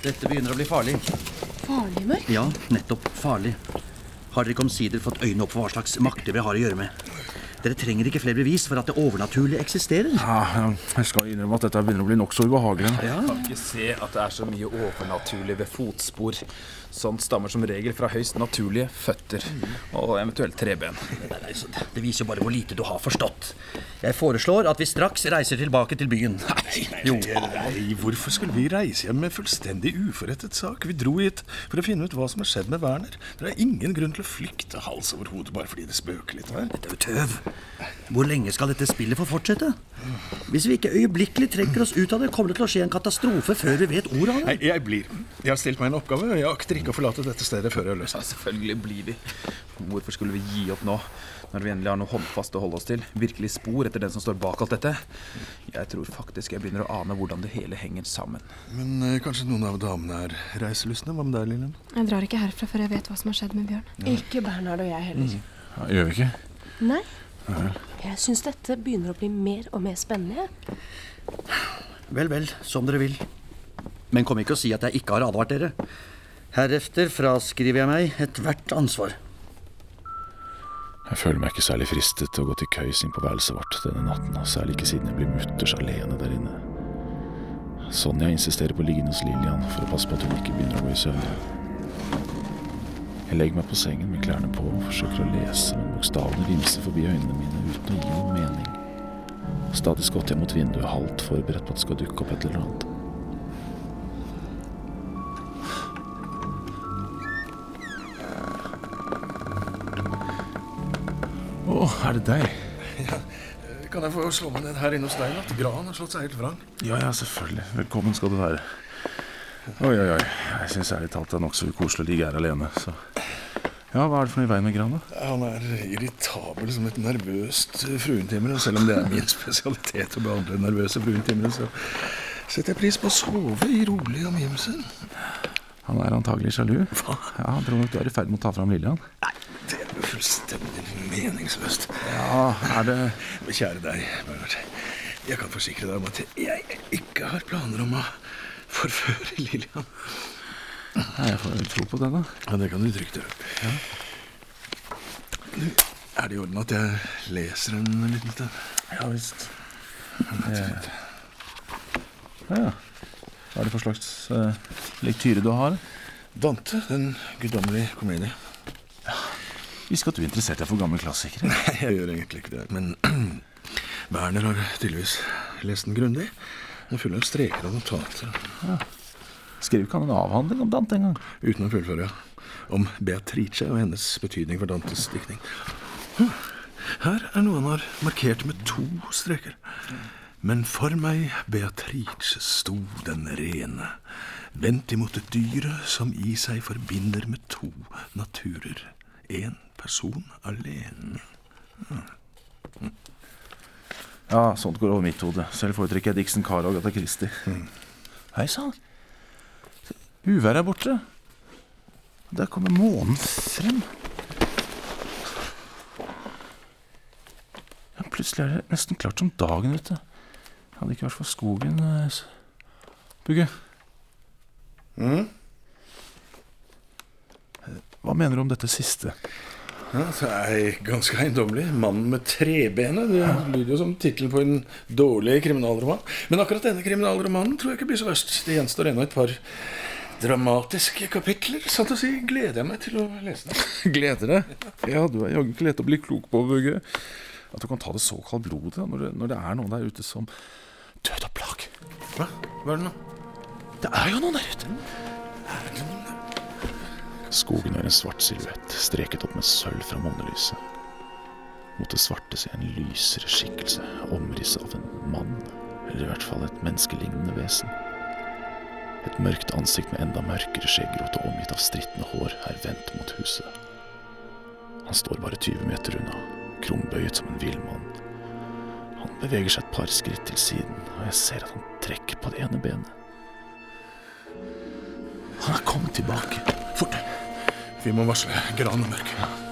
Dette begynner å bli farlig. Farlig mørk? Ja, nettopp farlig. Har dere ikke omsider fått øynene opp for hva slags makter vi har å gjøre med? Dere trenger ikke flere bevis for at det overnaturlige eksisterer. Ja, jeg skal innrømme at dette begynner å bli nokså ubehagelig. Ja, kan ikke se at det er så mye overnaturlig ved fotspor. Sånt stammer som regel fra høyst naturlige føtter, og eventuelt treben. Nei, nei, det- Det viser jo bare hvor lite du har forstått. Jeg foreslår at vi straks reiser tilbake til byen. Nei, Nei, hvorfor skulle vi reise hjem med fullstendig uforrettet sak? Vi dro hit for å finne ut hva som har skjedd med Werner. Det er ingen grunn til å flykte hals over hode bare fordi det spøker litt her. dette er jo tøv. Hvor lenge skal dette spillet få fortsette? Hvis vi ikke øyeblikkelig trekker oss ut av det, kommer det til å skje en katastrofe før vi vet ordet av det. Nei, jeg blir. Jeg har stilt meg en oppgave, og jeg akter ikke å forlate dette stedet før jeg har løst Ja, selvfølgelig blir vi. Hvorfor skulle vi gi opp nå, når vi endelig har noe håndfast å holde oss til? Virkelig spor etter den som står bak alt dette? Jeg tror faktisk jeg begynner å ane hvordan det hele henger sammen. Men eh, kanskje noen av damene er reiselystne? Hva med deg, Lillian? Jeg drar ikke herfra før jeg vet hva som har skjedd med Bjørn. Ikke Bernhard og jeg heller. Ja, gjør vi ikke? Nei. Jeg syns dette begynner å bli mer og mer spennende. Vel, vel, som dere vil. Men kom ikke og si at jeg ikke har advart dere. Herefter fraskriver jeg meg ethvert ansvar. Jeg føler meg ikke særlig fristet til å gå til køys inn på værelset vårt denne natten, og særlig ikke siden jeg blir mutters alene der inne. Sonja insisterer på å ligge inne hos Lillian for å passe på at hun ikke begynner å gå i søvn. Jeg legger meg på sengen med klærne på og forsøker å lese, men bokstavene vimser forbi øynene mine uten å gi noen mening. Stadig skotter jeg mot vinduet, halvt forberedt på at det skal dukke opp et eller annet. Å, er det deg? Ja, Kan jeg få slå meg ned her inne hos deg? At granen har slått seg helt vrang? Ja, ja, selvfølgelig. Velkommen skal du være. Oi, oi, oi. Jeg syns ærlig talt det er nokså ukoselig å ligge her alene, så Ja, hva er det for noe i veien med Gran, da? Han er irritabel som et nervøst fruentimmel. og Selv om det er min spesialitet å behandle nervøse fruentimmere, så setter jeg pris på å sove i rolige omgivelser. Han er antagelig sjalu. Hva? Ja, Han tror nok du er i ferd med å ta fram Lillian. Nei, det er jo fullstendig meningsløst. Ja, er det Kjære deg, Bernhard. Jeg kan forsikre deg om at jeg ikke har planer om å forføre Lillian. Nei, Jeg får vel tro på det, da. Ja, det kan du trygt gjøre. Ja. Er det i orden at jeg leser en liten stund? Ja visst. Det... Ja. Hva er det for slags uh, lektyre du har? Dante, den guddommelige komedie. Visste ikke at du interesserte deg for gamle klassikere. Nei, jeg gjør egentlig ikke det. Men Werner har tydeligvis lest den grundig. Den er full av streker og notater. Skrev ikke han en avhandling om Dante engang? Uten å fullføre, ja. Om Beatrice og hennes betydning for Dantes diktning. Her er noe han har markert med to streker. Men for meg, Beatrice, sto den rene, vendt imot det dyre som i seg forbinder med to naturer. En person alene. Ja, sånt går over mitt hode. Selv foretrekker jeg Dixon Cara og Agatha Christie. Hei sann. Uværet er borte. Der kommer månen frem. Ja, plutselig er det nesten klart som dagen ute. Hadde ikke vært for skogen eh, Bugge. Mm? Hva mener du om dette siste? Ja, det er ganske eiendommelig. 'Mannen med trebenet'. Det lyder jo som tittelen på en dårlig kriminalroman. Men akkurat denne kriminalromanen tror jeg ikke blir så verst. Det gjenstår ennå et par dramatiske kapitler. Sant å si gleder jeg meg til å lese den. Gleder deg? Ja, du er jaggu ikke lett å bli klok på, Bugge. At du kan ta det så blodet når, det- når det er noen der ute som død og plag. Hva? Hva er det nå? Det er jo noen der ute. Skogen er en svart silhuett, streket opp med sølv fra månelyset. Mot det svarte ser jeg en lysere skikkelse, omrisset av en mann, eller i hvert fall et menneskelignende vesen. Et mørkt ansikt med enda mørkere skjeggrot og omgitt av strittende hår er vendt mot huset. Han står bare 20 meter unna, krumbøyet som en villmann. Han beveger seg et par skritt til siden, og jeg ser at han trekker på det ene benet. Han er kommet tilbake. Vi må varsle Gran og Mørk.